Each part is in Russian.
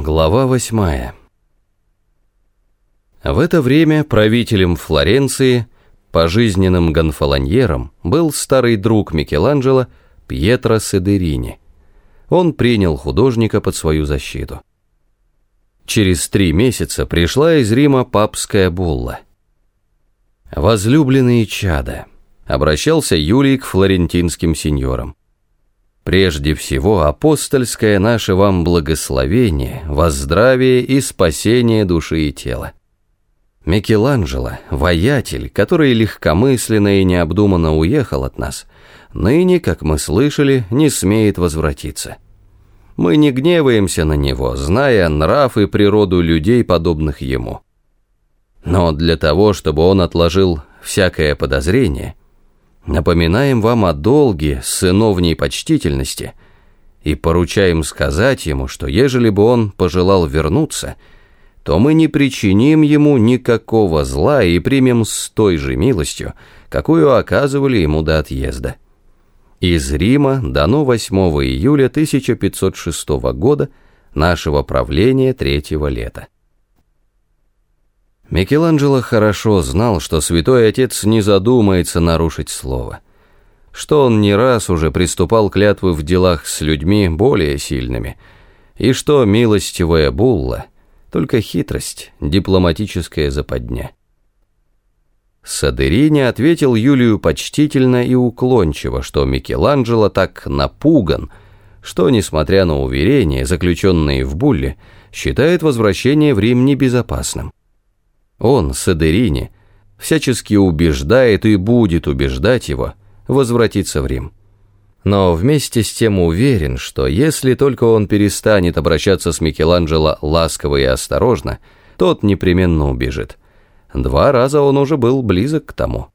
Глава восьмая. В это время правителем Флоренции, пожизненным гонфолоньером, был старый друг Микеланджело Пьетро Седерини. Он принял художника под свою защиту. Через три месяца пришла из Рима папская булла. «Возлюбленные чада», — обращался Юлий к флорентинским сеньорам. Прежде всего, апостольское наше вам благословение, воздравие и спасение души и тела. Микеланджело, воятель, который легкомысленно и необдуманно уехал от нас, ныне, как мы слышали, не смеет возвратиться. Мы не гневаемся на него, зная нрав и природу людей, подобных ему. Но для того, чтобы он отложил всякое подозрение – Напоминаем вам о долге сыновней почтительности и поручаем сказать ему, что ежели бы он пожелал вернуться, то мы не причиним ему никакого зла и примем с той же милостью, какую оказывали ему до отъезда. Из Рима дано 8 июля 1506 года нашего правления третьего лета. Микеланджело хорошо знал, что святой отец не задумается нарушить слово, что он не раз уже приступал клятвы в делах с людьми более сильными, и что милостивая булла — только хитрость, дипломатическая западня. Садерини ответил Юлию почтительно и уклончиво, что Микеланджело так напуган, что, несмотря на уверения, заключенные в булле, считает возвращение в Рим небезопасным. Он, Садерини, всячески убеждает и будет убеждать его возвратиться в Рим. Но вместе с тем уверен, что если только он перестанет обращаться с Микеланджело ласково и осторожно, тот непременно убежит. Два раза он уже был близок к тому.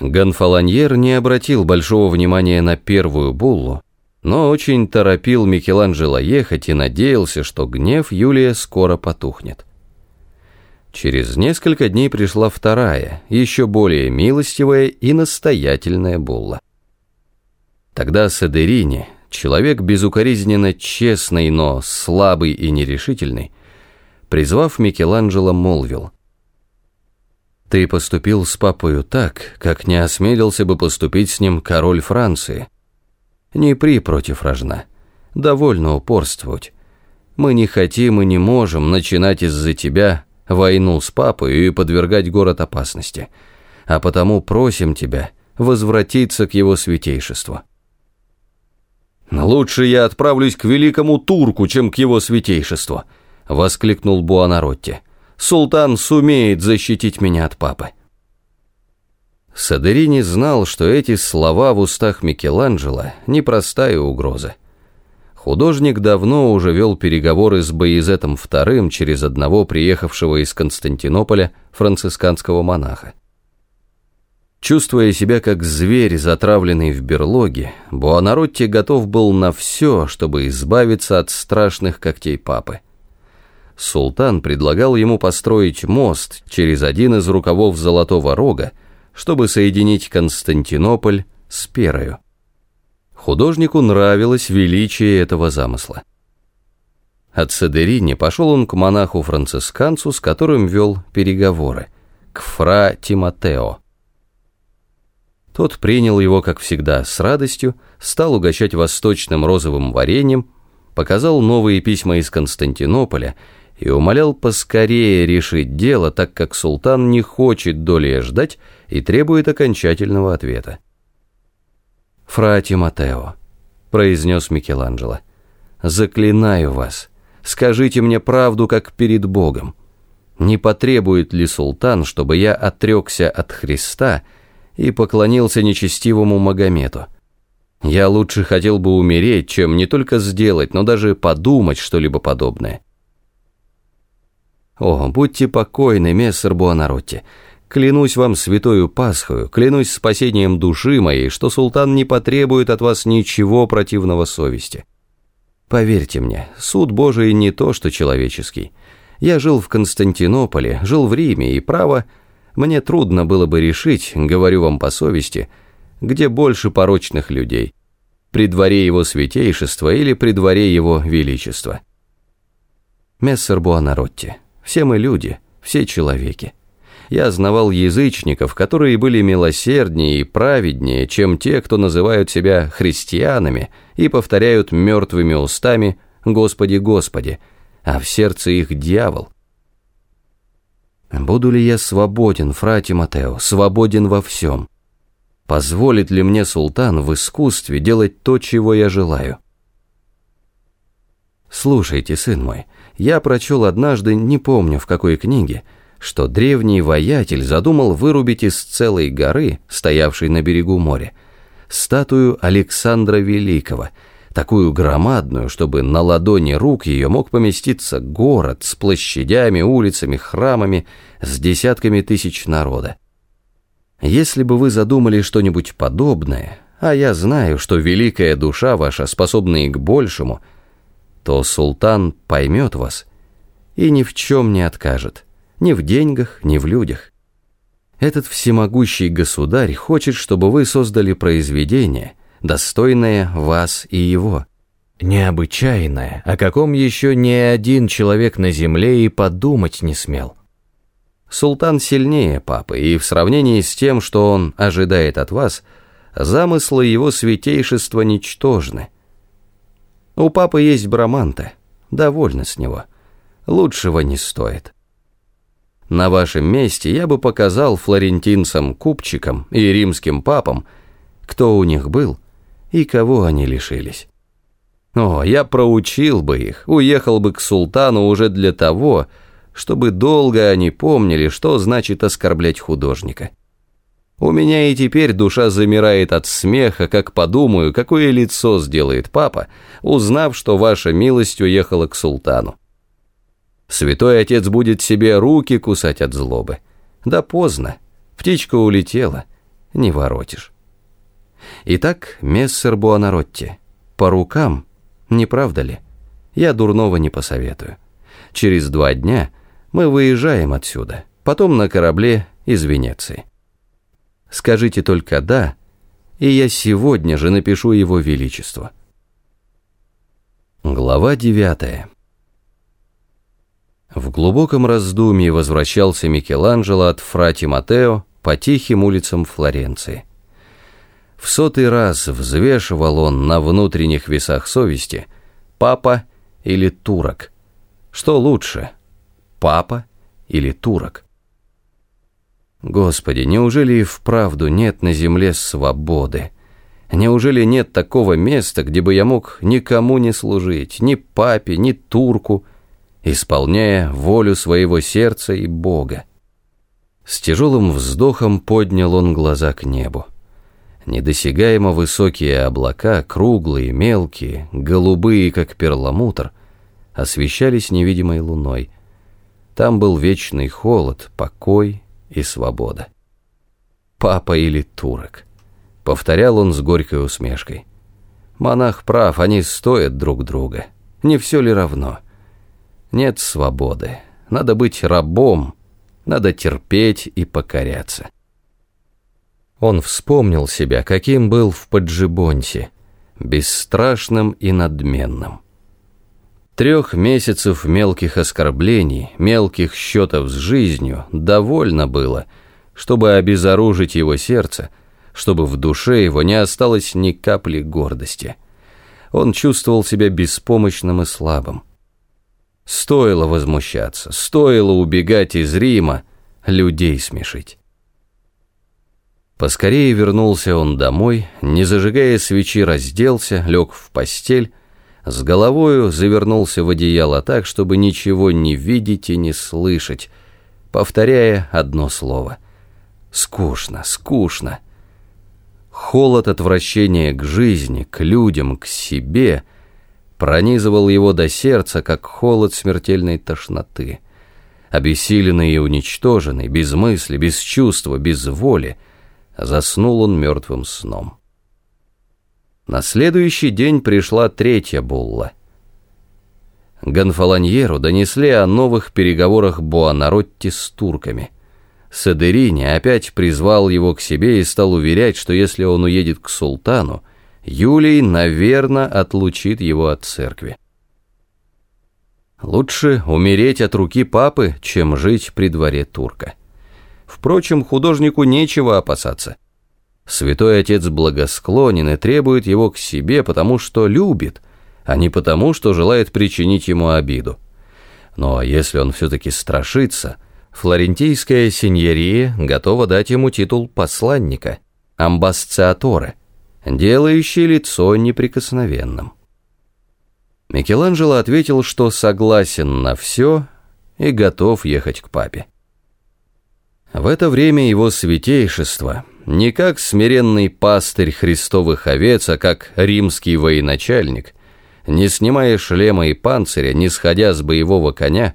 Гонфолоньер не обратил большого внимания на первую буллу, но очень торопил Микеланджело ехать и надеялся, что гнев Юлия скоро потухнет. Через несколько дней пришла вторая, еще более милостивая и настоятельная булла. Тогда Садерини, человек безукоризненно честный, но слабый и нерешительный, призвав Микеланджело, молвил. «Ты поступил с папою так, как не осмелился бы поступить с ним король Франции. Не при против рожна, довольно упорствовать. Мы не хотим и не можем начинать из-за тебя войну с папой и подвергать город опасности, а потому просим тебя возвратиться к его святейшеству». «Лучше я отправлюсь к великому турку, чем к его святейшеству», — воскликнул Буанаротти. «Султан сумеет защитить меня от папы». Садерини знал, что эти слова в устах Микеланджело — непростая угроза. Художник давно уже вел переговоры с Боязетом II через одного приехавшего из Константинополя францисканского монаха. Чувствуя себя как зверь, затравленный в берлоге, Буонаротти готов был на все, чтобы избавиться от страшных когтей папы. Султан предлагал ему построить мост через один из рукавов Золотого Рога, чтобы соединить Константинополь с Перою. Художнику нравилось величие этого замысла. От Садерини пошел он к монаху-францисканцу, с которым вел переговоры, к фра Тимотео. Тот принял его, как всегда, с радостью, стал угощать восточным розовым вареньем, показал новые письма из Константинополя и умолял поскорее решить дело, так как султан не хочет долей ждать и требует окончательного ответа. «Фрати Матео», — произнес Микеланджело, — «заклинаю вас, скажите мне правду, как перед Богом. Не потребует ли султан, чтобы я отрекся от Христа и поклонился нечестивому Магомету? Я лучше хотел бы умереть, чем не только сделать, но даже подумать что-либо подобное». «О, будьте покойны, мессер Буонаротти», Клянусь вам святою Пасхою, клянусь спасением души моей, что султан не потребует от вас ничего противного совести. Поверьте мне, суд Божий не то, что человеческий. Я жил в Константинополе, жил в Риме, и право, мне трудно было бы решить, говорю вам по совести, где больше порочных людей, при дворе его святейшества или при дворе его величества. Мессер Буонаротти, все мы люди, все человеки. Я знавал язычников, которые были милосерднее и праведнее, чем те, кто называют себя христианами и повторяют мертвыми устами «Господи, Господи», а в сердце их дьявол. Буду ли я свободен, фра Тимотео, свободен во всем? Позволит ли мне султан в искусстве делать то, чего я желаю? Слушайте, сын мой, я прочел однажды, не помню в какой книге, что древний воятель задумал вырубить из целой горы, стоявшей на берегу моря, статую Александра Великого, такую громадную, чтобы на ладони рук ее мог поместиться город с площадями, улицами, храмами, с десятками тысяч народа. Если бы вы задумали что-нибудь подобное, а я знаю, что великая душа ваша способна и к большему, то султан поймет вас и ни в чем не откажет ни в деньгах, ни в людях. Этот всемогущий государь хочет, чтобы вы создали произведение, достойное вас и его. Необычайное, о каком еще ни один человек на земле и подумать не смел. Султан сильнее папы, и в сравнении с тем, что он ожидает от вас, замыслы его святейшества ничтожны. У папы есть браманта, довольно с него. Лучшего не стоит. На вашем месте я бы показал флорентинцам, купчикам и римским папам, кто у них был и кого они лишились. О, я проучил бы их, уехал бы к султану уже для того, чтобы долго они помнили, что значит оскорблять художника. У меня и теперь душа замирает от смеха, как подумаю, какое лицо сделает папа, узнав, что ваша милость уехала к султану. Святой отец будет себе руки кусать от злобы. Да поздно, птичка улетела, не воротишь. Итак, мессер Буонаротти, по рукам, не правда ли? Я дурного не посоветую. Через два дня мы выезжаем отсюда, потом на корабле из Венеции. Скажите только «да», и я сегодня же напишу его величество. Глава девятая. В глубоком раздумье возвращался Микеланджело от Фрати Матео по тихим улицам Флоренции. В сотый раз взвешивал он на внутренних весах совести папа или турок. Что лучше, папа или турок? Господи, неужели и вправду нет на земле свободы? Неужели нет такого места, где бы я мог никому не служить, ни папе, ни турку, исполняя волю своего сердца и Бога. С тяжелым вздохом поднял он глаза к небу. Недосягаемо высокие облака, круглые, мелкие, голубые, как перламутр, освещались невидимой луной. Там был вечный холод, покой и свобода. «Папа или турок?» — повторял он с горькой усмешкой. «Монах прав, они стоят друг друга. Не все ли равно?» Нет свободы. Надо быть рабом, надо терпеть и покоряться. Он вспомнил себя, каким был в Паджибонсе, бесстрашным и надменным. Трех месяцев мелких оскорблений, мелких счетов с жизнью довольно было, чтобы обезоружить его сердце, чтобы в душе его не осталось ни капли гордости. Он чувствовал себя беспомощным и слабым. Стоило возмущаться, стоило убегать из Рима, людей смешить. Поскорее вернулся он домой, не зажигая свечи, разделся, лег в постель, с головою завернулся в одеяло так, чтобы ничего не видеть и не слышать, повторяя одно слово. «Скучно, скучно». Холод отвращения к жизни, к людям, к себе — пронизывал его до сердца, как холод смертельной тошноты. Обессиленный и уничтоженный, без мысли, без чувства, без воли, заснул он мертвым сном. На следующий день пришла третья булла. Гонфаланьеру донесли о новых переговорах Буонаротти с турками. Садерини опять призвал его к себе и стал уверять, что если он уедет к султану, Юлий, наверное, отлучит его от церкви. Лучше умереть от руки папы, чем жить при дворе турка. Впрочем, художнику нечего опасаться. Святой Отец благосклонен и требует его к себе, потому что любит, а не потому, что желает причинить ему обиду. Но если он все-таки страшится, флорентийская сеньория готова дать ему титул посланника, амбасциатора, делающий лицо неприкосновенным. Микеланджело ответил, что согласен на все и готов ехать к папе. В это время его святейшество, не как смиренный пастырь христовых овец, а как римский военачальник, не снимая шлема и панциря, не сходя с боевого коня,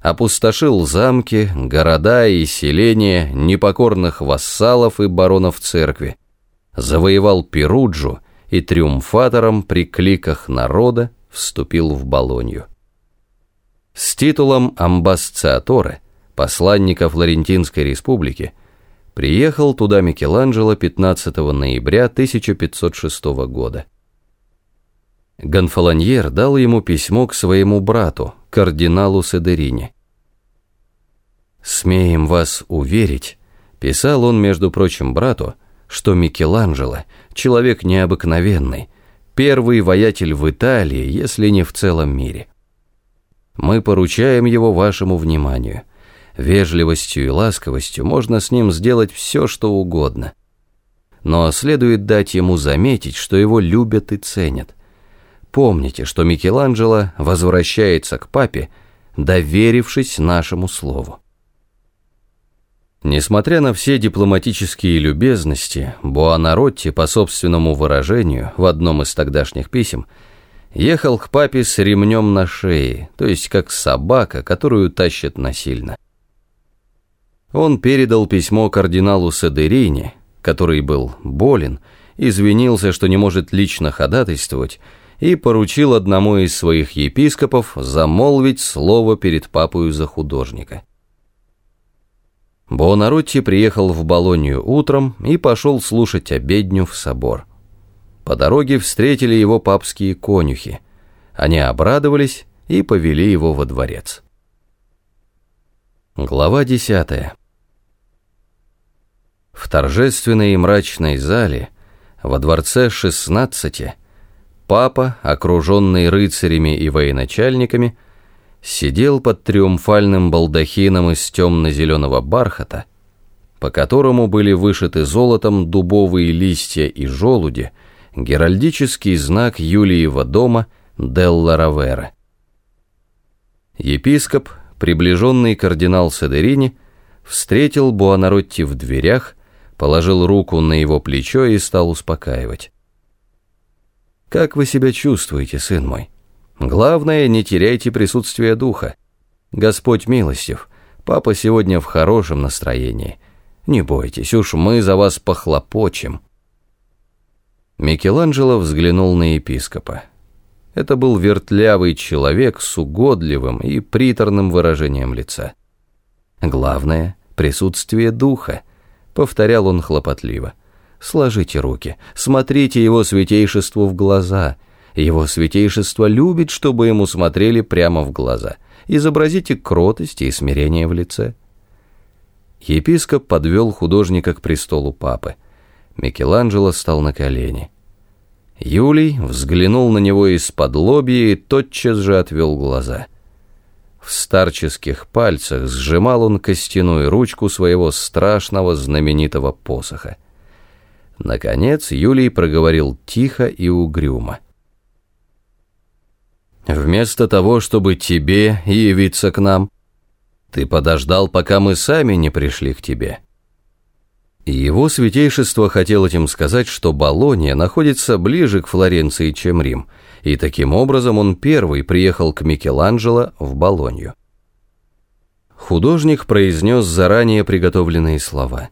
опустошил замки, города и селения непокорных вассалов и баронов церкви, завоевал Перуджу и триумфатором при кликах народа вступил в Болонью. С титулом амбасциатора, посланника Флорентинской республики, приехал туда Микеланджело 15 ноября 1506 года. Гонфолоньер дал ему письмо к своему брату, кардиналу Седерине. «Смеем вас уверить», — писал он, между прочим, брату, что Микеланджело — человек необыкновенный, первый воятель в Италии, если не в целом мире. Мы поручаем его вашему вниманию. Вежливостью и ласковостью можно с ним сделать все, что угодно. Но следует дать ему заметить, что его любят и ценят. Помните, что Микеланджело возвращается к папе, доверившись нашему слову. Несмотря на все дипломатические любезности, Буонаротти, по собственному выражению, в одном из тогдашних писем, ехал к папе с ремнем на шее, то есть как собака, которую тащат насильно. Он передал письмо кардиналу Садерини, который был болен, извинился, что не может лично ходатайствовать, и поручил одному из своих епископов замолвить слово перед папою за художника. Буонаротти приехал в Болонию утром и пошел слушать обедню в собор. По дороге встретили его папские конюхи. Они обрадовались и повели его во дворец. Глава десятая. В торжественной и мрачной зале во дворце шестнадцати папа, окруженный рыцарями и военачальниками, сидел под триумфальным балдахином из темно-зеленого бархата, по которому были вышиты золотом дубовые листья и желуди, геральдический знак Юлиева дома Делла Равера. Епископ, приближенный кардинал Садерини, встретил Буонаротти в дверях, положил руку на его плечо и стал успокаивать. «Как вы себя чувствуете, сын мой?» Главное, не теряйте присутствие духа. Господь милостив, папа сегодня в хорошем настроении. Не бойтесь, уж мы за вас похлопочем. Микеланджело взглянул на епископа. Это был вертлявый человек с угодливым и приторным выражением лица. Главное — присутствие духа, повторял он хлопотливо. Сложите руки, смотрите его святейшеству в глаза — его святейшество любит, чтобы ему смотрели прямо в глаза. Изобразите кротость и смирение в лице. Епископ подвел художника к престолу папы. Микеланджело стал на колени. Юлий взглянул на него из-под лобья и тотчас же отвел глаза. В старческих пальцах сжимал он костяную ручку своего страшного знаменитого посоха. Наконец Юлий проговорил тихо и угрюмо. Вместо того, чтобы тебе явиться к нам, ты подождал, пока мы сами не пришли к тебе. Его святейшество хотел этим сказать, что Болония находится ближе к Флоренции, чем Рим, и таким образом он первый приехал к Микеланджело в Болонью. Художник произнес заранее приготовленные слова.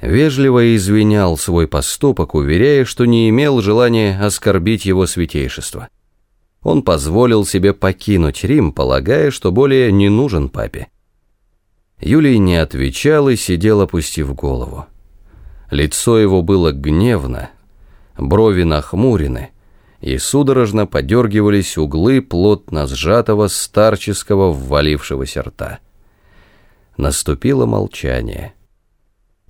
Вежливо извинял свой поступок, уверяя, что не имел желания оскорбить его святейшество он позволил себе покинуть Рим, полагая, что более не нужен папе. Юлий не отвечал и сидел, опустив голову. Лицо его было гневно, брови нахмурены, и судорожно подергивались углы плотно сжатого старческого ввалившегося рта. Наступило молчание.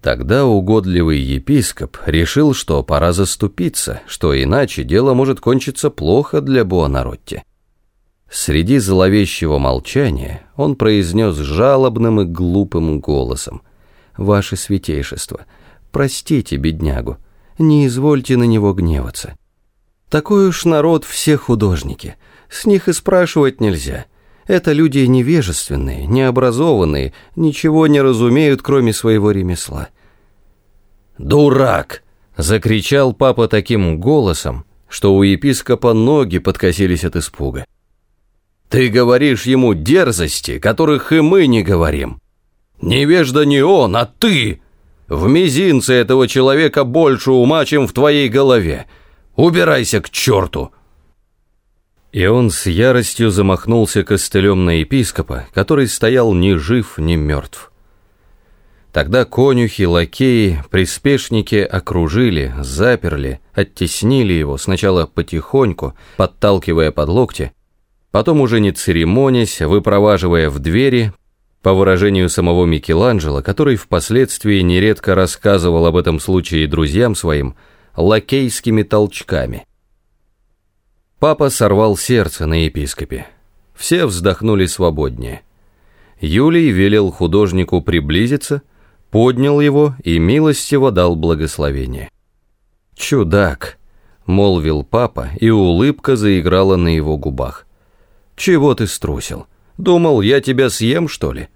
Тогда угодливый епископ решил, что пора заступиться, что иначе дело может кончиться плохо для Буонаротти. Среди зловещего молчания он произнес жалобным и глупым голосом. «Ваше святейшество, простите беднягу, не извольте на него гневаться. Такой уж народ все художники, с них и спрашивать нельзя». Это люди невежественные, необразованные, ничего не разумеют, кроме своего ремесла. «Дурак!» — закричал папа таким голосом, что у епископа ноги подкосились от испуга. «Ты говоришь ему дерзости, которых и мы не говорим. Невежда не он, а ты! В мизинце этого человека больше ума, чем в твоей голове. Убирайся к черту!» И он с яростью замахнулся костылем на епископа, который стоял ни жив, ни мертв. Тогда конюхи, лакеи, приспешники окружили, заперли, оттеснили его сначала потихоньку, подталкивая под локти, потом уже не церемонясь, выпроваживая в двери, по выражению самого Микеланджело, который впоследствии нередко рассказывал об этом случае друзьям своим, лакейскими толчками – Папа сорвал сердце на епископе. Все вздохнули свободнее. Юлий велел художнику приблизиться, поднял его и милостиво дал благословение. «Чудак!» — молвил папа, и улыбка заиграла на его губах. «Чего ты струсил? Думал, я тебя съем, что ли?»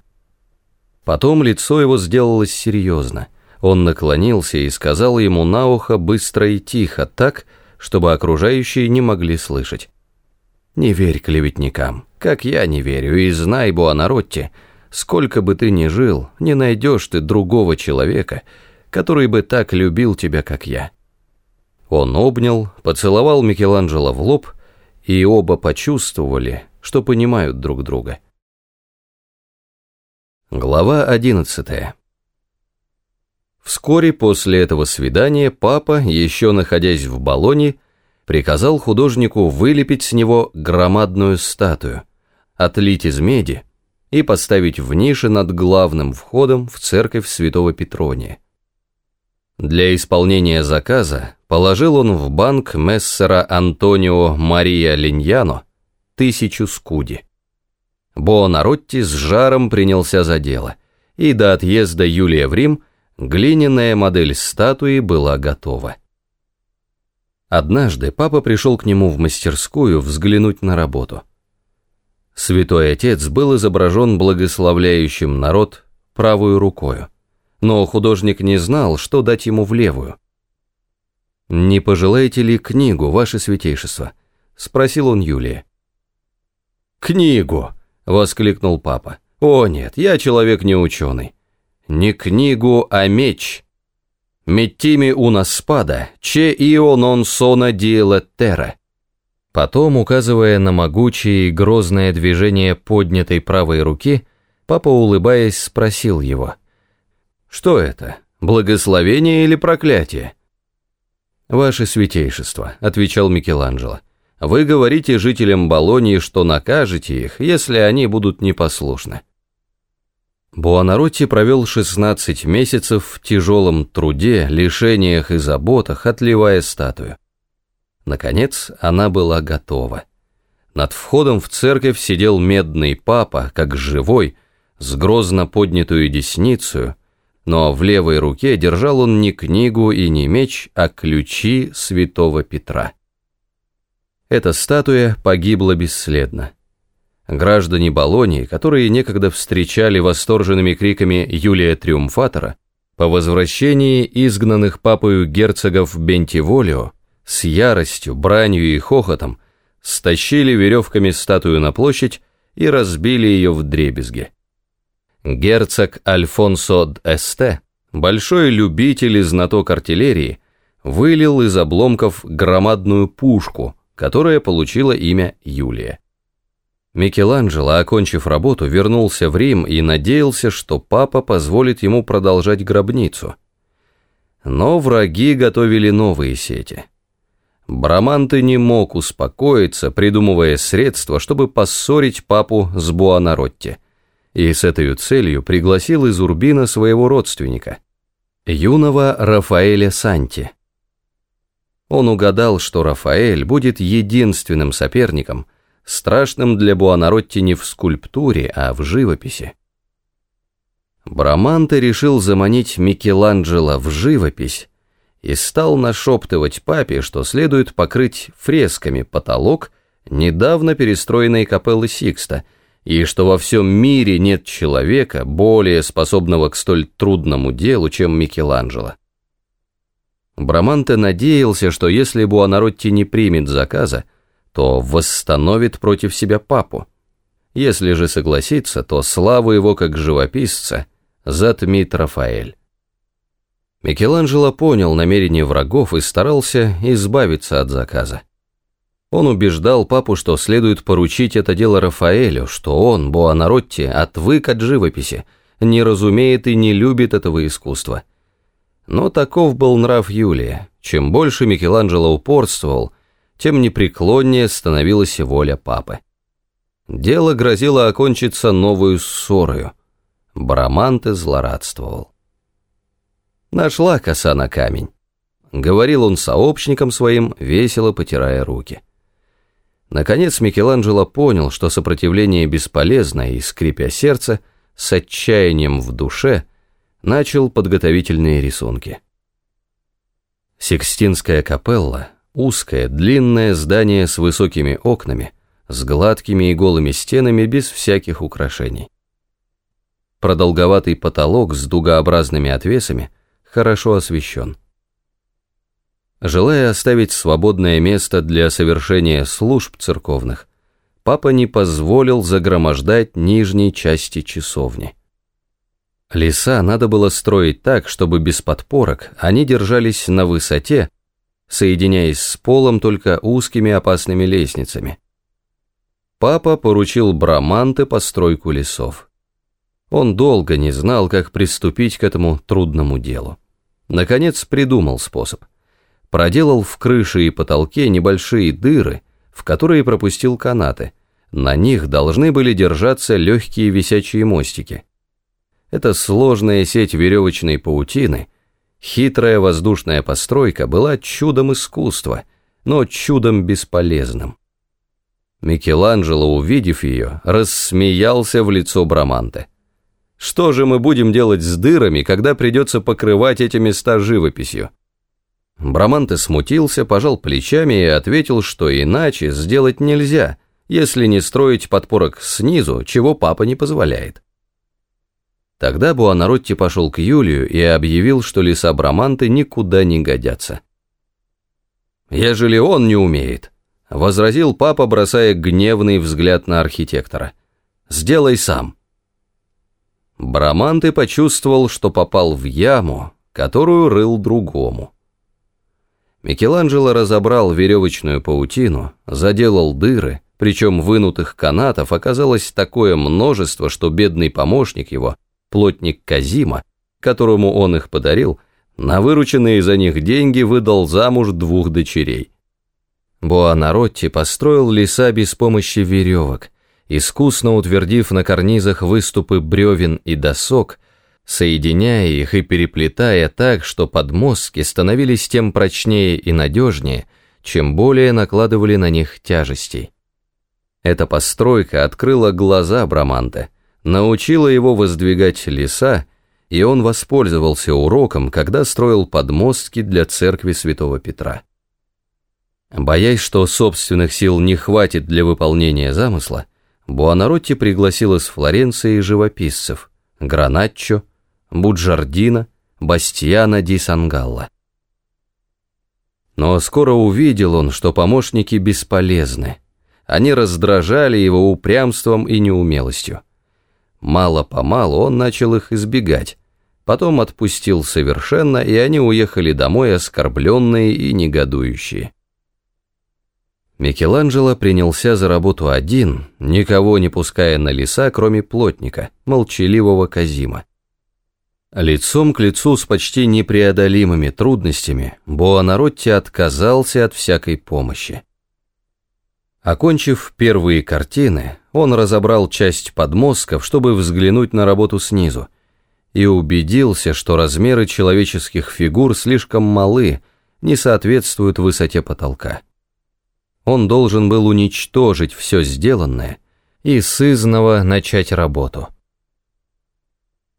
Потом лицо его сделалось серьезно. Он наклонился и сказал ему на ухо быстро и тихо, так, чтобы окружающие не могли слышать. «Не верь клеветникам, как я не верю, и знай, Буанаротти, сколько бы ты ни жил, не найдешь ты другого человека, который бы так любил тебя, как я». Он обнял, поцеловал Микеланджело в лоб, и оба почувствовали, что понимают друг друга. Глава одиннадцатая Вскоре после этого свидания папа, еще находясь в Болоне, приказал художнику вылепить с него громадную статую, отлить из меди и поставить в нише над главным входом в церковь святого Петрония. Для исполнения заказа положил он в банк мессера Антонио Мария Линьяно тысячу скуди. Буонаротти с жаром принялся за дело, и до отъезда Юлия в Рим – Глиняная модель статуи была готова. Однажды папа пришел к нему в мастерскую взглянуть на работу. Святой Отец был изображен благословляющим народ правую рукою, но художник не знал, что дать ему в левую. «Не пожелаете ли книгу, ваше святейшество?» — спросил он Юлия. «Книгу!» — воскликнул папа. «О нет, я человек не ученый. Не книгу, а меч. Меттими уна спада, че ио нон сона диэлеттера. Потом, указывая на могучее и грозное движение поднятой правой руки, папа, улыбаясь, спросил его. «Что это, благословение или проклятие?» «Ваше святейшество», — отвечал Микеланджело, «вы говорите жителям Болонии, что накажете их, если они будут непослушны. Буонаротти провел 16 месяцев в тяжелом труде, лишениях и заботах, отливая статую. Наконец, она была готова. Над входом в церковь сидел медный папа, как живой, с грозно поднятую десницу, но в левой руке держал он не книгу и не меч, а ключи святого Петра. Эта статуя погибла бесследно. Граждане Болонии, которые некогда встречали восторженными криками Юлия Триумфатора, по возвращении изгнанных папою герцогов Бентиволио, с яростью, бранью и хохотом, стащили веревками статую на площадь и разбили ее в дребезги. Герцог Альфонсо д'Эсте, большой любитель и знаток артиллерии, вылил из обломков громадную пушку, которая получила имя Юлия. Микеланджело, окончив работу, вернулся в Рим и надеялся, что папа позволит ему продолжать гробницу. Но враги готовили новые сети. Браманте не мог успокоиться, придумывая средства, чтобы поссорить папу с Буанаротти, и с этой целью пригласил из Урбина своего родственника, юного Рафаэля Санти. Он угадал, что Рафаэль будет единственным соперником, страшным для Буанаротти не в скульптуре, а в живописи. Браманте решил заманить Микеланджело в живопись, и стал нашептывать папе, что следует покрыть фресками потолок недавно перестроенной капеллы Сикста, и что во всем мире нет человека, более способного к столь трудному делу, чем Микеланджело. Браманте надеялся, что если Буонаротти не примет заказа, то восстановит против себя папу. Если же согласится, то славу его как живописца затмит Рафаэль. Микеланджело понял намерения врагов и старался избавиться от заказа. Он убеждал папу, что следует поручить это дело Рафаэлю, что он, Буонаротти, отвык от живописи, не разумеет и не любит этого искусства. Но таков был нрав Юлия. Чем больше Микеланджело упорствовал, тем непреклоннее становилась воля папы. Дело грозило окончиться новую ссорою. Браманте злорадствовал. Нашла коса на камень. Говорил он сообщникам своим, весело потирая руки. Наконец Микеланджело понял, что сопротивление бесполезно, и, скрипя сердце, с отчаянием в душе, начал подготовительные рисунки. Сикстинская капелла, узкое, длинное здание с высокими окнами, с гладкими и голыми стенами без всяких украшений. Продолговатый потолок с дугообразными отвесами – хорошо освещен. Желая оставить свободное место для совершения служб церковных, папа не позволил загромождать нижней части часовни. Леса надо было строить так, чтобы без подпорок они держались на высоте, соединяясь с полом только узкими опасными лестницами. Папа поручил Браманте постройку лесов. Он долго не знал, как приступить к этому трудному делу. Наконец придумал способ. Проделал в крыше и потолке небольшие дыры, в которые пропустил канаты. На них должны были держаться легкие висячие мостики. Эта сложная сеть веревочной паутины, хитрая воздушная постройка была чудом искусства, но чудом бесполезным. Микеланджело, увидев ее, рассмеялся в лицо Браманте. Что же мы будем делать с дырами, когда придется покрывать эти места живописью? Браманте смутился, пожал плечами и ответил, что иначе сделать нельзя, если не строить подпорок снизу, чего папа не позволяет. Тогда Буонаротти пошел к Юлию и объявил, что леса Браманты никуда не годятся. «Ежели он не умеет», — возразил папа, бросая гневный взгляд на архитектора. «Сделай сам». Браманты почувствовал, что попал в яму, которую рыл другому. Микеланджело разобрал веревочную паутину, заделал дыры, причем вынутых канатов оказалось такое множество, что бедный помощник его, плотник Казима, которому он их подарил, на вырученные за них деньги выдал замуж двух дочерей. Буанаротти построил леса без помощи веревок – искусно утвердив на карнизах выступы бревен и досок, соединяя их и переплетая так, что подмостки становились тем прочнее и надежнее, чем более накладывали на них тяжестей. Эта постройка открыла глаза Браманте, научила его воздвигать леса, и он воспользовался уроком, когда строил подмостки для церкви святого Петра. Боясь, что собственных сил не хватит для выполнения замысла, Буонаротти пригласил из Флоренции живописцев Граначчо, Буджардино, Бастиана ди Сангалла. Но скоро увидел он, что помощники бесполезны. Они раздражали его упрямством и неумелостью. Мало-помалу он начал их избегать, потом отпустил совершенно, и они уехали домой оскорбленные и негодующие. Микеланджело принялся за работу один, никого не пуская на леса, кроме плотника, молчаливого Казима. Лицом к лицу с почти непреодолимыми трудностями Буонаротти отказался от всякой помощи. Окончив первые картины, он разобрал часть подмозгов, чтобы взглянуть на работу снизу, и убедился, что размеры человеческих фигур слишком малы, не соответствуют высоте потолка. Он должен был уничтожить все сделанное и сызново начать работу.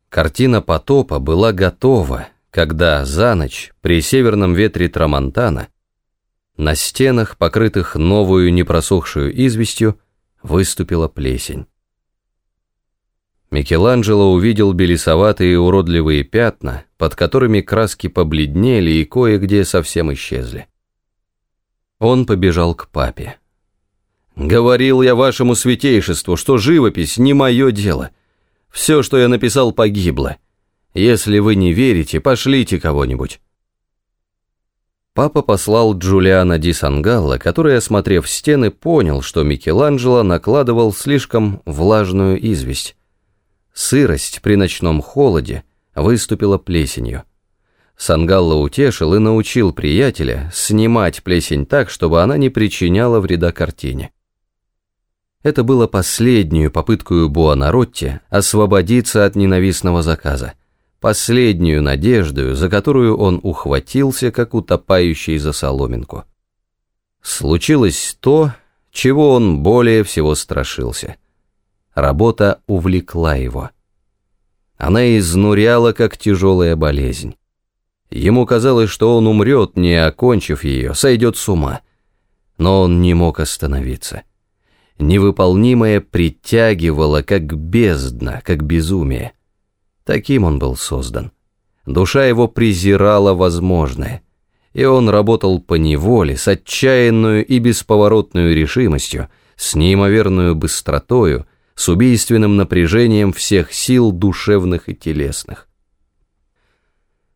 Картина потопа была готова, когда за ночь при северном ветре Трамонтана на стенах, покрытых новую непросохшую известью, выступила плесень. Микеланджело увидел белесоватые уродливые пятна, под которыми краски побледнели и кое-где совсем исчезли. Он побежал к папе. «Говорил я вашему святейшеству, что живопись не мое дело». Все, что я написал, погибло. Если вы не верите, пошлите кого-нибудь». Папа послал Джулиана Ди Сангалло, который, осмотрев стены, понял, что Микеланджело накладывал слишком влажную известь. Сырость при ночном холоде выступила плесенью. Сангалло утешил и научил приятеля снимать плесень так, чтобы она не причиняла вреда картине. Это было последнюю попыткою Буонаротти освободиться от ненавистного заказа, последнюю надежду, за которую он ухватился, как утопающий за соломинку. Случилось то, чего он более всего страшился. Работа увлекла его. Она изнуряла, как тяжелая болезнь. Ему казалось, что он умрет, не окончив ее, сойдет с ума. Но он не мог остановиться невыполнимое притягивало, как бездна, как безумие. Таким он был создан. Душа его презирала возможное, и он работал по неволе, с отчаянную и бесповоротную решимостью, с неимоверную быстротою, с убийственным напряжением всех сил душевных и телесных.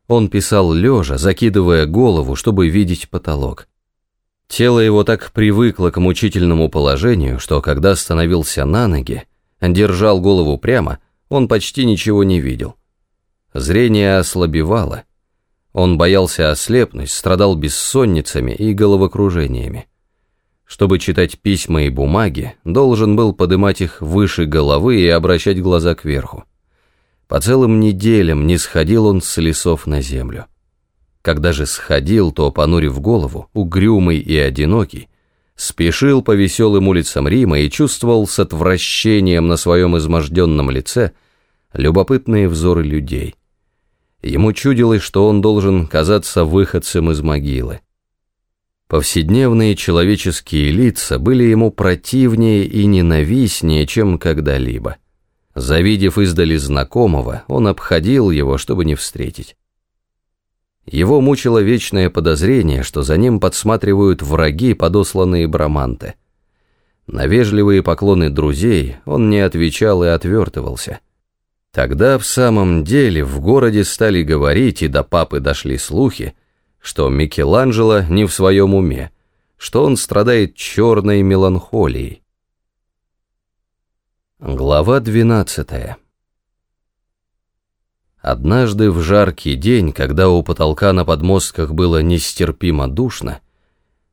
Он писал лежа, закидывая голову, чтобы видеть потолок. Тело его так привыкло к мучительному положению, что когда становился на ноги, держал голову прямо, он почти ничего не видел. Зрение ослабевало. Он боялся ослепнуть, страдал бессонницами и головокружениями. Чтобы читать письма и бумаги, должен был поднимать их выше головы и обращать глаза кверху. По целым неделям не сходил он с лесов на землю. Когда же сходил, то, понурив голову, угрюмый и одинокий, спешил по веселым улицам Рима и чувствовал с отвращением на своем изможденном лице любопытные взоры людей. Ему чудилось, что он должен казаться выходцем из могилы. Повседневные человеческие лица были ему противнее и ненавистнее, чем когда-либо. Завидев издали знакомого, он обходил его, чтобы не встретить. Его мучило вечное подозрение, что за ним подсматривают враги, подосланные браманты. На вежливые поклоны друзей он не отвечал и отвертывался. Тогда в самом деле в городе стали говорить, и до папы дошли слухи, что Микеланджело не в своем уме, что он страдает черной меланхолией. Глава двенадцатая Однажды в жаркий день, когда у потолка на подмостках было нестерпимо душно,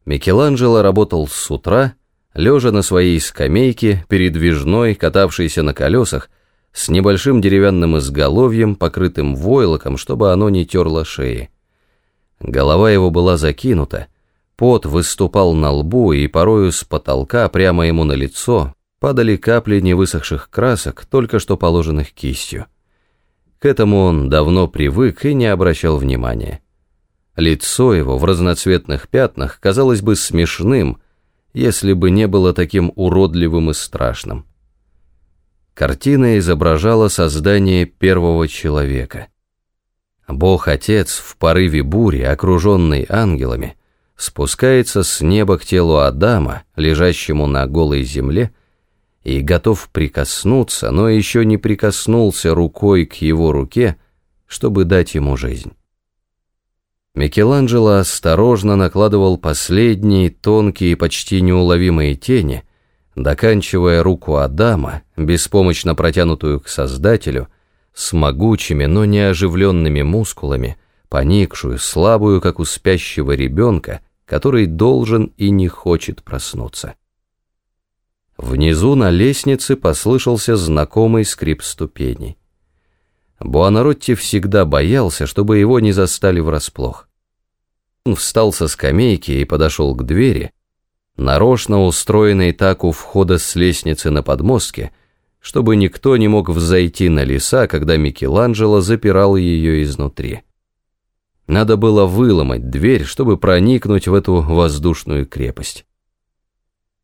Микеланджело работал с утра, лежа на своей скамейке, передвижной, катавшейся на колесах, с небольшим деревянным изголовьем, покрытым войлоком, чтобы оно не терло шеи. Голова его была закинута, пот выступал на лбу, и порою с потолка прямо ему на лицо падали капли невысохших красок, только что положенных кистью. К этому он давно привык и не обращал внимания. Лицо его в разноцветных пятнах казалось бы смешным, если бы не было таким уродливым и страшным. Картина изображала создание первого человека. Бог-Отец в порыве бури, окруженный ангелами, спускается с неба к телу Адама, лежащему на голой земле, и готов прикоснуться, но еще не прикоснулся рукой к его руке, чтобы дать ему жизнь. Микеланджело осторожно накладывал последние тонкие, почти неуловимые тени, доканчивая руку Адама, беспомощно протянутую к Создателю, с могучими, но неоживленными мускулами, поникшую, слабую, как у спящего ребенка, который должен и не хочет проснуться. Внизу на лестнице послышался знакомый скрип ступеней. Буонаротти всегда боялся, чтобы его не застали врасплох. Он встал со скамейки и подошел к двери, нарочно устроенной так у входа с лестницы на подмостке, чтобы никто не мог взойти на леса, когда Микеланджело запирал ее изнутри. Надо было выломать дверь, чтобы проникнуть в эту воздушную крепость.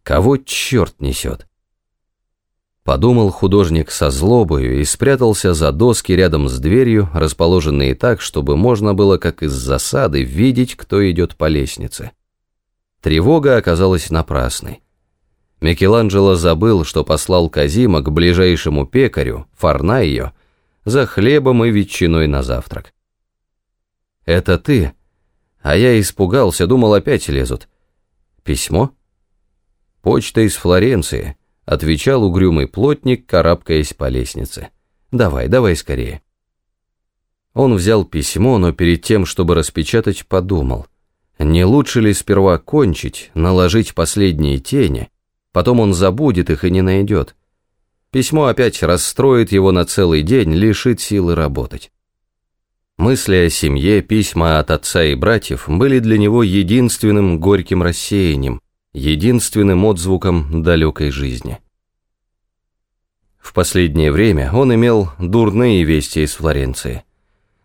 Кого черт несет? Подумал художник со злобою и спрятался за доски рядом с дверью, расположенные так, чтобы можно было, как из засады, видеть, кто идет по лестнице. Тревога оказалась напрасной. Микеланджело забыл, что послал Казима к ближайшему пекарю, Фарнайо, за хлебом и ветчиной на завтрак. «Это ты?» А я испугался, думал, опять лезут. «Письмо?» «Почта из Флоренции», — отвечал угрюмый плотник, карабкаясь по лестнице. «Давай, давай скорее». Он взял письмо, но перед тем, чтобы распечатать, подумал, не лучше ли сперва кончить, наложить последние тени, потом он забудет их и не найдет. Письмо опять расстроит его на целый день, лишит силы работать. Мысли о семье, письма от отца и братьев были для него единственным горьким рассеянием, единственным отзвуком далекой жизни. В последнее время он имел дурные вести из Флоренции.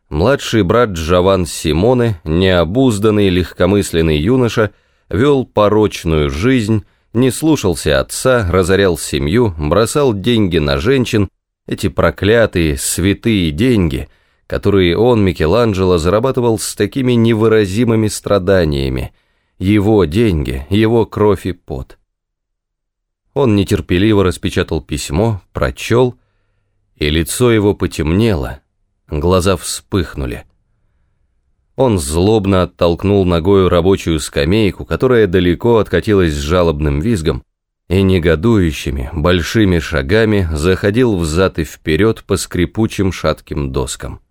Младший брат Джован Симоне, необузданный легкомысленный юноша, вел порочную жизнь, не слушался отца, разорял семью, бросал деньги на женщин, эти проклятые, святые деньги, которые он, Микеланджело, зарабатывал с такими невыразимыми страданиями, его деньги, его кровь и пот. Он нетерпеливо распечатал письмо, прочел, и лицо его потемнело, глаза вспыхнули. Он злобно оттолкнул ногою рабочую скамейку, которая далеко откатилась с жалобным визгом, и негодующими, большими шагами заходил взад и вперед по скрипучим шатким доскам.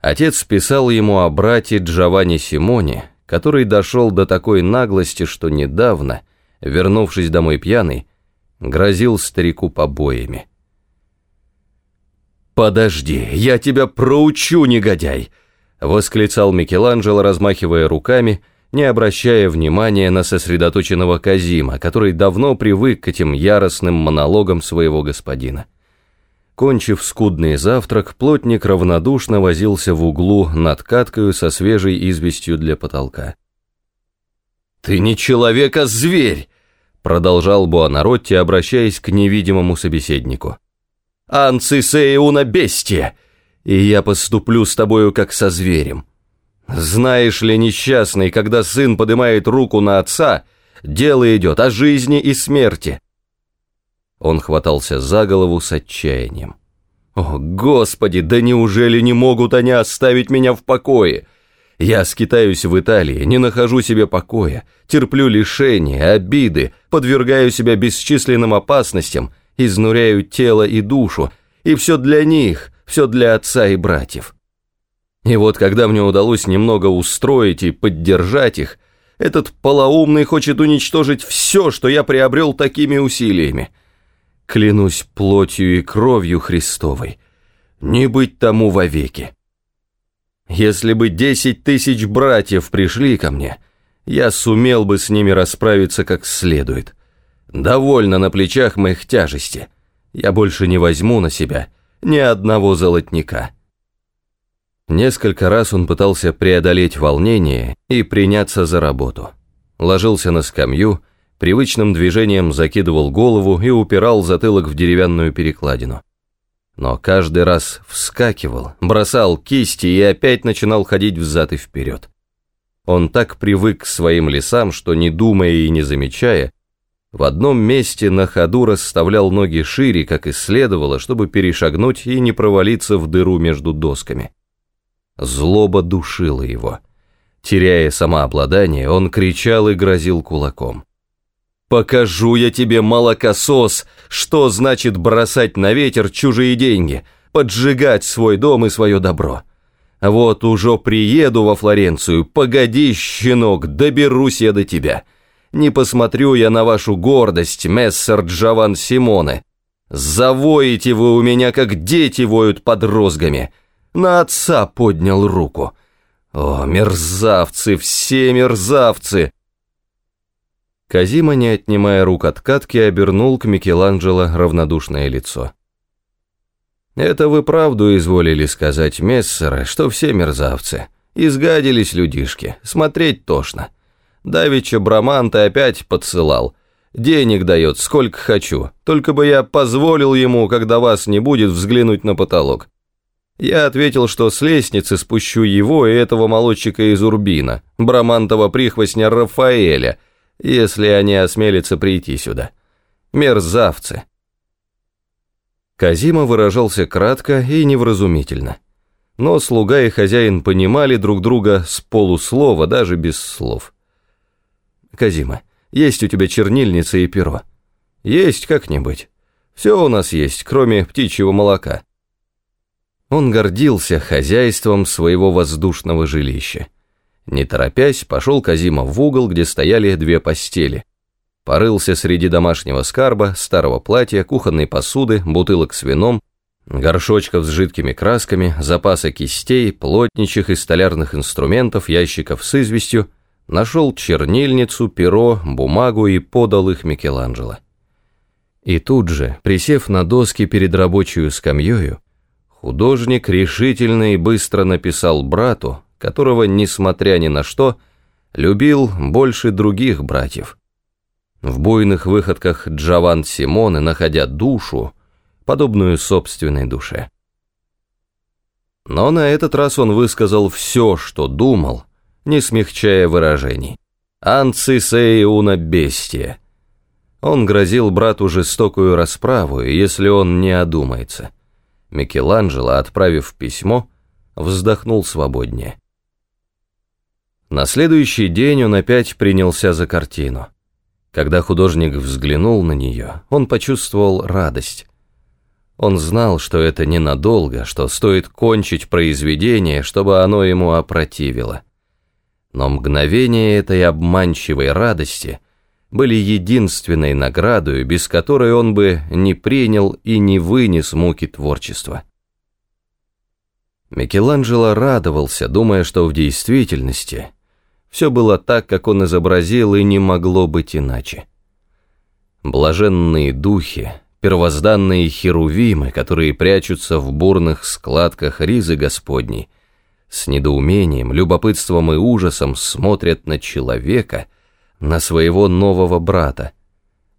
Отец писал ему о брате Джованни Симоне, который дошел до такой наглости, что недавно, вернувшись домой пьяный, грозил старику побоями. «Подожди, я тебя проучу, негодяй!» — восклицал Микеланджело, размахивая руками, не обращая внимания на сосредоточенного Казима, который давно привык к этим яростным монологам своего господина. Кончив скудный завтрак, плотник равнодушно возился в углу над каткою со свежей известью для потолка. «Ты не человек, а зверь!» продолжал Буонаротти, обращаясь к невидимому собеседнику. «Анцисеуна бестия! И я поступлю с тобою, как со зверем. Знаешь ли, несчастный, когда сын поднимает руку на отца, дело идет о жизни и смерти. Он хватался за голову с отчаянием. «О, Господи, да неужели не могут они оставить меня в покое? Я скитаюсь в Италии, не нахожу себе покоя, терплю лишения, обиды, подвергаю себя бесчисленным опасностям, изнуряю тело и душу, и все для них, все для отца и братьев. И вот когда мне удалось немного устроить и поддержать их, этот полоумный хочет уничтожить все, что я приобрел такими усилиями. Клянусь плотью и кровью Христовой, не быть тому вовеки. Если бы десять тысяч братьев пришли ко мне, я сумел бы с ними расправиться как следует. Довольно на плечах моих тяжести. Я больше не возьму на себя ни одного золотника. Несколько раз он пытался преодолеть волнение и приняться за работу. Ложился на скамью, привычным движением закидывал голову и упирал затылок в деревянную перекладину. Но каждый раз вскакивал, бросал кисти и опять начинал ходить взад и вперед. Он так привык к своим лесам, что, не думая и не замечая, в одном месте на ходу расставлял ноги шире, как и следовало, чтобы перешагнуть и не провалиться в дыру между досками. Злоба душила его. Теряя самообладание, он кричал и грозил кулаком. Покажу я тебе, молокосос, что значит бросать на ветер чужие деньги. поджигать свой дом и свое добро. Вот уже приеду во Флоренцию, погоди, щенок, доберусь я до тебя. Не посмотрю я на вашу гордость, мессер Джаван Симоне. Завоите вы у меня, как дети воют под розгами. На отца поднял руку. О, мерзавцы, все мерзавцы!» Казима, не отнимая рук от катки, обернул к Микеланджело равнодушное лицо. «Это вы правду изволили сказать, мессеры, что все мерзавцы. Изгадились людишки, смотреть тошно. Давича Браманта опять подсылал. Денег дает, сколько хочу, только бы я позволил ему, когда вас не будет, взглянуть на потолок. Я ответил, что с лестницы спущу его и этого молодчика из Урбина, Брамантова прихвостня Рафаэля, если они осмелятся прийти сюда. Мерзавцы. Казима выражался кратко и невразумительно. Но слуга и хозяин понимали друг друга с полуслова, даже без слов. «Казима, есть у тебя чернильница и перо?» «Есть как-нибудь. Все у нас есть, кроме птичьего молока». Он гордился хозяйством своего воздушного жилища. Не торопясь, пошел Казима в угол, где стояли две постели – Порылся среди домашнего скарба, старого платья, кухонной посуды, бутылок с вином, горшочков с жидкими красками, запаса кистей, плотничих и столярных инструментов, ящиков с известью, нашел чернильницу, перо, бумагу и подал их Микеланджело. И тут же, присев на доски перед рабочую скамьёю, художник решительно и быстро написал брату, которого, несмотря ни на что, любил больше других братьев – в буйных выходках Джаван Симоне, находя душу, подобную собственной душе. Но на этот раз он высказал все, что думал, не смягчая выражений. «Анцисеиуна бестия». Он грозил брату жестокую расправу, если он не одумается. Микеланджело, отправив письмо, вздохнул свободнее. На следующий день он опять принялся за картину. Когда художник взглянул на нее, он почувствовал радость. Он знал, что это ненадолго, что стоит кончить произведение, чтобы оно ему опротивило. Но мгновения этой обманчивой радости были единственной наградой, без которой он бы не принял и не вынес муки творчества. Микеланджело радовался, думая, что в действительности все было так, как он изобразил, и не могло быть иначе. Блаженные духи, первозданные херувимы, которые прячутся в бурных складках ризы Господней, с недоумением, любопытством и ужасом смотрят на человека, на своего нового брата,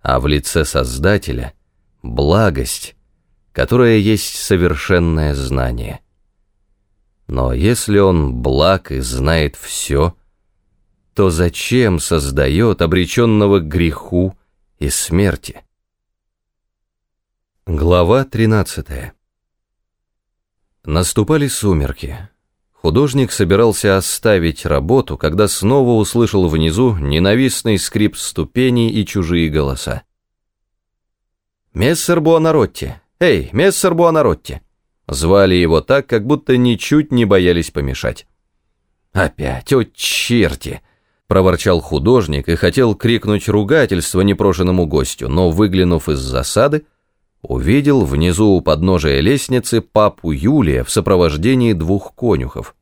а в лице Создателя — благость, которая есть совершенное знание. Но если он благ и знает все — то зачем создает обреченного к греху и смерти? Глава 13 Наступали сумерки. Художник собирался оставить работу, когда снова услышал внизу ненавистный скрип ступеней и чужие голоса. «Мессер Буонаротти! Эй, мессер Буонаротти!» Звали его так, как будто ничуть не боялись помешать. «Опять, о черти!» Проворчал художник и хотел крикнуть ругательство непрошенному гостю, но, выглянув из засады, увидел внизу у подножия лестницы папу Юлия в сопровождении двух конюхов.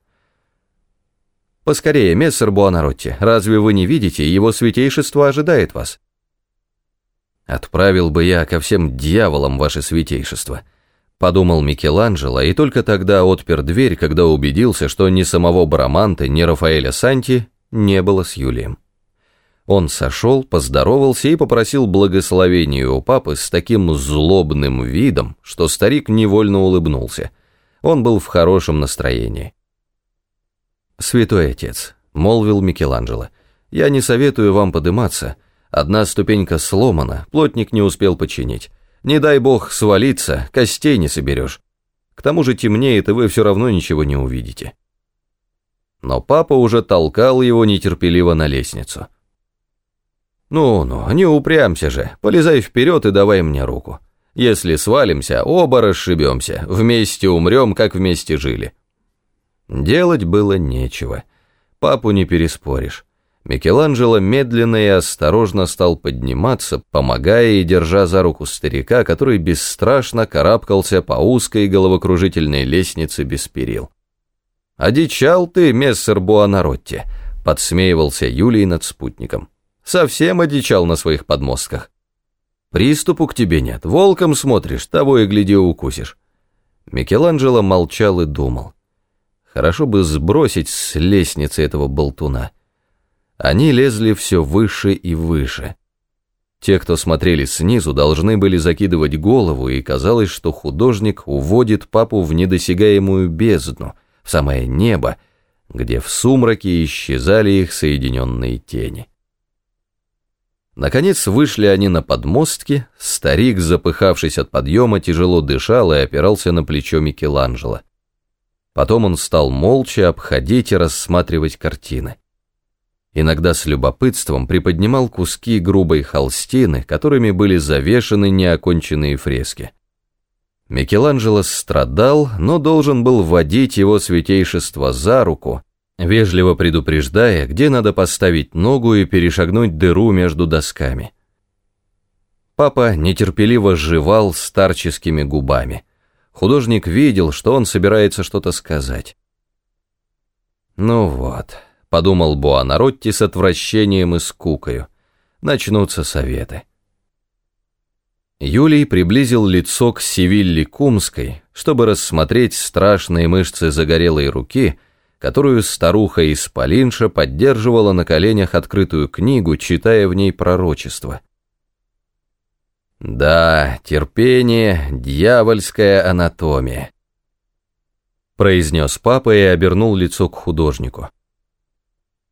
«Поскорее, мессер Буонаротти, разве вы не видите, его святейшество ожидает вас?» «Отправил бы я ко всем дьяволам ваше святейшество», — подумал Микеланджело, и только тогда отпер дверь, когда убедился, что ни самого Браманте, ни Рафаэля Санти не было с Юлием. Он сошел, поздоровался и попросил благословения у папы с таким злобным видом, что старик невольно улыбнулся. Он был в хорошем настроении. «Святой отец», — молвил Микеланджело, — «я не советую вам подыматься. Одна ступенька сломана, плотник не успел починить. Не дай бог свалиться, костей не соберешь. К тому же темнеет, и вы все равно ничего не увидите» но папа уже толкал его нетерпеливо на лестницу. «Ну-ну, не упрямся же, полезай вперед и давай мне руку. Если свалимся, оба расшибемся, вместе умрем, как вместе жили. Делать было нечего. Папу не переспоришь. Микеланджело медленно и осторожно стал подниматься, помогая и держа за руку старика, который бесстрашно карабкался по узкой головокружительной лестнице без перил. «Одичал ты, мессер Буонаротти», — подсмеивался Юлий над спутником. «Совсем одичал на своих подмостках. Приступу к тебе нет, волком смотришь, того и гляди укусишь». Микеланджело молчал и думал. Хорошо бы сбросить с лестницы этого болтуна. Они лезли все выше и выше. Те, кто смотрели снизу, должны были закидывать голову, и казалось, что художник уводит папу в недосягаемую бездну, в самое небо, где в сумраке исчезали их соединенные тени. Наконец вышли они на подмостки, старик, запыхавшись от подъема, тяжело дышал и опирался на плечо Микеланджело. Потом он стал молча обходить и рассматривать картины иногда с любопытством приподнимал куски грубой холстины, которыми были завешаны неоконченные фрески. Микеланджело страдал, но должен был водить его святейшество за руку, вежливо предупреждая, где надо поставить ногу и перешагнуть дыру между досками. Папа нетерпеливо жевал старческими губами. Художник видел, что он собирается что-то сказать. «Ну вот», подумал Буанаротти с отвращением и скукою. Начнутся советы. Юлий приблизил лицо к Севилле Кумской, чтобы рассмотреть страшные мышцы загорелой руки, которую старуха Исполинша поддерживала на коленях открытую книгу, читая в ней пророчество. «Да, терпение — дьявольская анатомия», — произнес папа и обернул лицо к художнику.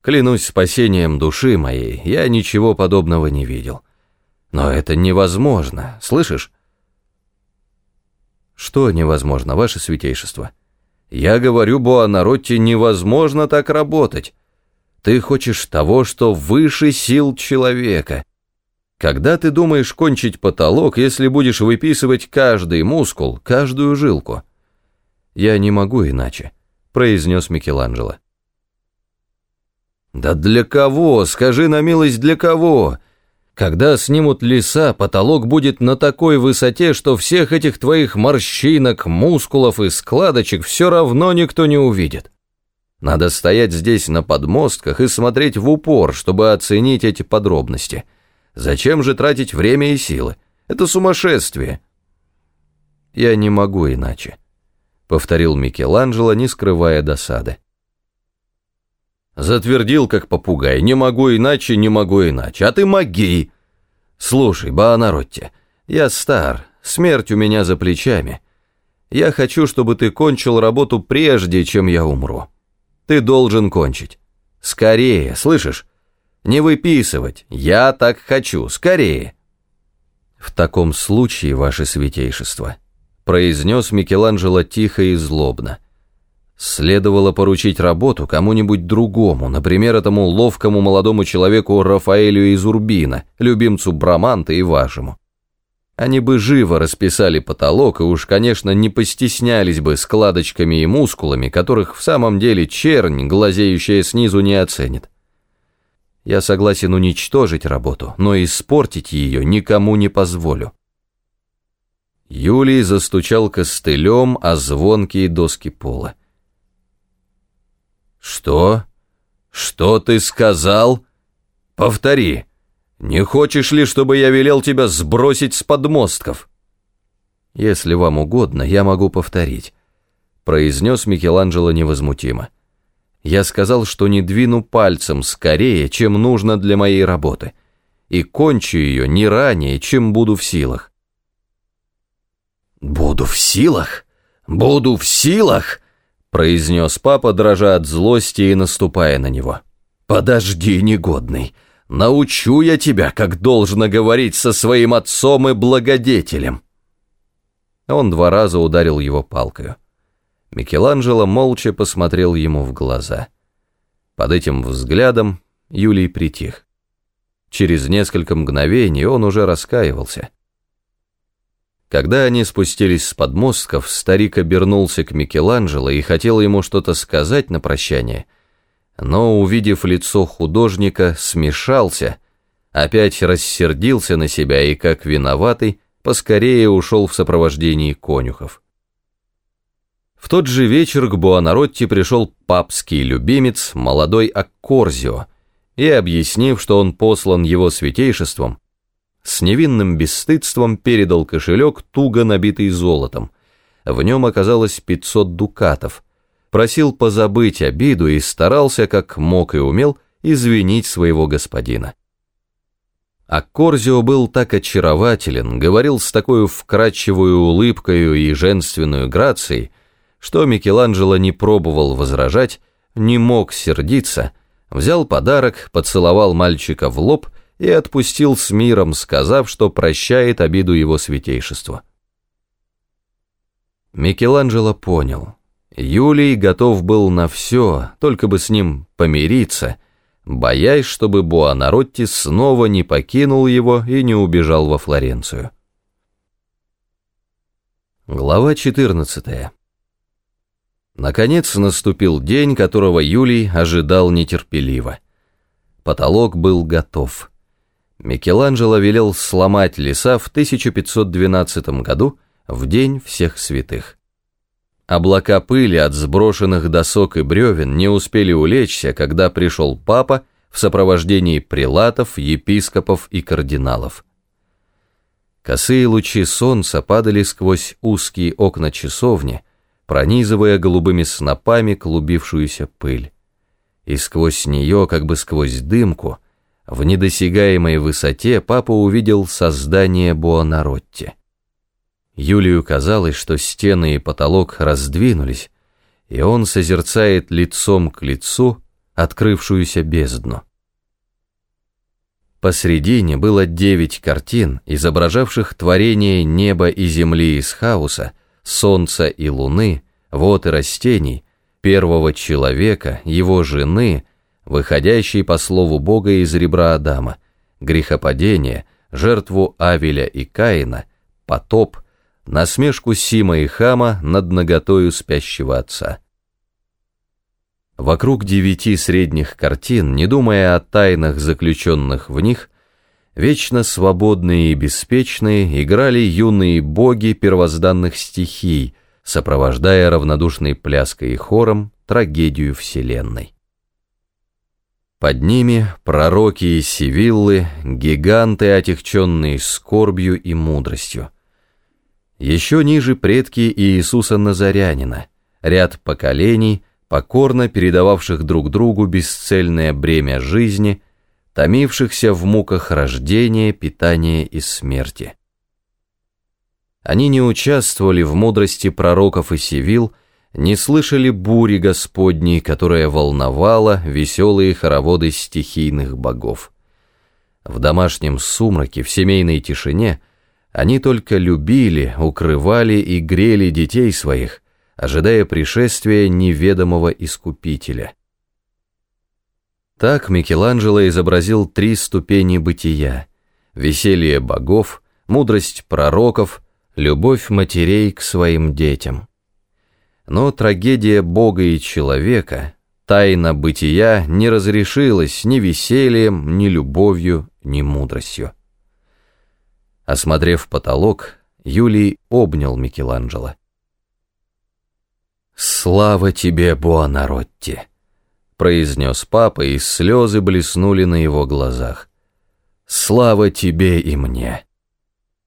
Клянусь спасением души моей, я ничего подобного не видел. Но это невозможно, слышишь? Что невозможно, ваше святейшество? Я говорю, Буанаротти, невозможно так работать. Ты хочешь того, что выше сил человека. Когда ты думаешь кончить потолок, если будешь выписывать каждый мускул, каждую жилку? Я не могу иначе, произнес Микеланджело. Да для кого, скажи на милость, для кого? Когда снимут леса, потолок будет на такой высоте, что всех этих твоих морщинок, мускулов и складочек все равно никто не увидит. Надо стоять здесь на подмостках и смотреть в упор, чтобы оценить эти подробности. Зачем же тратить время и силы? Это сумасшествие. Я не могу иначе, повторил Микеланджело, не скрывая досады. Затвердил, как попугай. Не могу иначе, не могу иначе. А ты моги. Слушай, Баанаротти, я стар, смерть у меня за плечами. Я хочу, чтобы ты кончил работу прежде, чем я умру. Ты должен кончить. Скорее, слышишь? Не выписывать. Я так хочу. Скорее. В таком случае, ваше святейшество, произнес Микеланджело тихо и злобно. — Следовало поручить работу кому-нибудь другому, например, этому ловкому молодому человеку Рафаэлю из Урбина, любимцу Браманта и вашему. Они бы живо расписали потолок и уж, конечно, не постеснялись бы складочками и мускулами, которых в самом деле чернь, глазеющая снизу, не оценит. Я согласен уничтожить работу, но испортить ее никому не позволю. Юлий застучал костылем о звонкие доски пола. «Что? Что ты сказал? Повтори. Не хочешь ли, чтобы я велел тебя сбросить с подмостков?» «Если вам угодно, я могу повторить», — произнес Микеланджело невозмутимо. «Я сказал, что не двину пальцем скорее, чем нужно для моей работы, и кончу ее не ранее, чем буду в силах». «Буду в силах? Буду в силах?» Произнес папа, дрожа от злости и наступая на него. «Подожди, негодный, научу я тебя, как должно говорить со своим отцом и благодетелем». Он два раза ударил его палкою. Микеланджело молча посмотрел ему в глаза. Под этим взглядом Юлий притих. Через несколько мгновений он уже раскаивался. Когда они спустились с подмостков, старик обернулся к Микеланджело и хотел ему что-то сказать на прощание, но, увидев лицо художника, смешался, опять рассердился на себя и, как виноватый, поскорее ушел в сопровождении конюхов. В тот же вечер к Буонаротти пришел папский любимец, молодой Аккорзио, и, объяснив, что он послан его святейшеством, с невинным бесстыдством передал кошелек, туго набитый золотом. В нем оказалось 500 дукатов. Просил позабыть обиду и старался, как мог и умел, извинить своего господина. А Корзио был так очарователен, говорил с такой вкрадчивой улыбкой и женственной грацией, что Микеланджело не пробовал возражать, не мог сердиться, взял подарок, поцеловал мальчика в лоб и отпустил с миром, сказав, что прощает обиду его святейшества. Микеланджело понял. Юлий готов был на все, только бы с ним помириться, боясь, чтобы Буонаротти снова не покинул его и не убежал во Флоренцию. Глава 14 Наконец наступил день, которого Юлий ожидал нетерпеливо. Потолок был готов. Микеланджело велел сломать леса в 1512 году, в День всех святых. Облака пыли от сброшенных досок и бревен не успели улечься, когда пришел папа в сопровождении прилатов, епископов и кардиналов. Косые лучи солнца падали сквозь узкие окна часовни, пронизывая голубыми снопами клубившуюся пыль. И сквозь нее, как бы сквозь дымку, в недосягаемой высоте папа увидел создание Буонаротти. Юлию казалось, что стены и потолок раздвинулись, и он созерцает лицом к лицу открывшуюся бездну. Посредине было девять картин, изображавших творение неба и земли из хаоса, солнца и луны, вод и растений, первого человека, его жены, выходящий по слову Бога из ребра Адама, грехопадение, жертву Авеля и Каина, потоп, насмешку Сима и Хама над наготою спящего отца. Вокруг девяти средних картин, не думая о тайнах, заключенных в них, вечно свободные и беспечные играли юные боги первозданных стихий, сопровождая равнодушной пляской и хором трагедию Вселенной. Под ними пророки и сивиллы, гиганты, отягченные скорбью и мудростью. Еще ниже предки Иисуса Назарянина, ряд поколений, покорно передававших друг другу бесцельное бремя жизни, томившихся в муках рождения, питания и смерти. Они не участвовали в мудрости пророков и сивил, не слышали бури Господней, которая волновала веселые хороводы стихийных богов. В домашнем сумраке, в семейной тишине они только любили, укрывали и грели детей своих, ожидая пришествия неведомого искупителя. Так Микеланджело изобразил три ступени бытия – веселье богов, мудрость пророков, любовь матерей к своим детям – но трагедия Бога и человека, тайна бытия не разрешилась ни весельем, ни любовью, ни мудростью. Осмотрев потолок, Юлий обнял Микеланджело. «Слава тебе, Буонаротти!» произнес папа, и слезы блеснули на его глазах. «Слава тебе и мне!»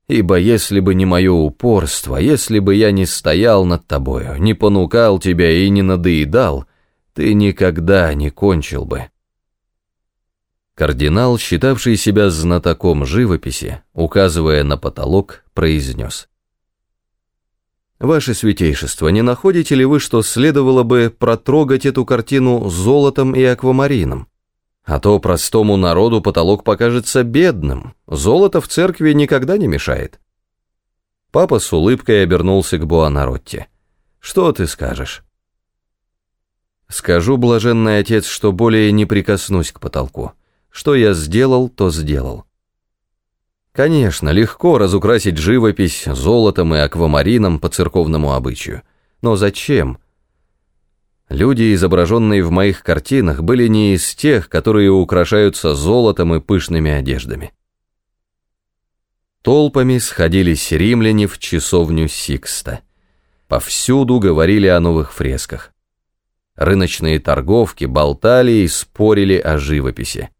Ибо если бы не мое упорство, если бы я не стоял над тобою, не понукал тебя и не надоедал, ты никогда не кончил бы. Кардинал, считавший себя знатоком живописи, указывая на потолок, произнес. «Ваше святейшество, не находите ли вы, что следовало бы протрогать эту картину золотом и аквамарином? А то простому народу потолок покажется бедным. Золото в церкви никогда не мешает. Папа с улыбкой обернулся к Буанаротте. «Что ты скажешь?» «Скажу, блаженный отец, что более не прикоснусь к потолку. Что я сделал, то сделал». Конечно, легко разукрасить живопись золотом и аквамарином по церковному обычаю. Но зачем? Люди, изображенные в моих картинах, были не из тех, которые украшаются золотом и пышными одеждами. Толпами сходились римляне в часовню Сикста. Повсюду говорили о новых фресках. Рыночные торговки болтали и спорили о живописи.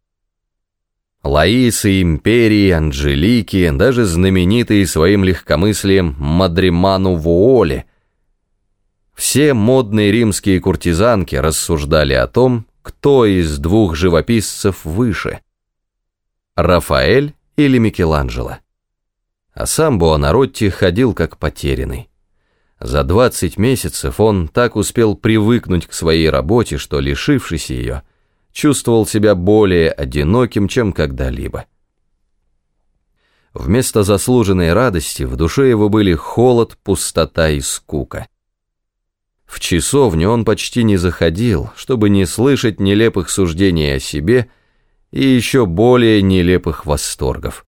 Лаисы, Империи, Анжелики, даже знаменитые своим легкомыслием Мадриману Вуоле. Все модные римские куртизанки рассуждали о том, кто из двух живописцев выше – Рафаэль или Микеланджело. А сам Буонаротти ходил как потерянный. За 20 месяцев он так успел привыкнуть к своей работе, что, лишившись ее – чувствовал себя более одиноким, чем когда-либо. Вместо заслуженной радости в душе его были холод, пустота и скука. В часовню он почти не заходил, чтобы не слышать нелепых суждений о себе и еще более нелепых восторгов.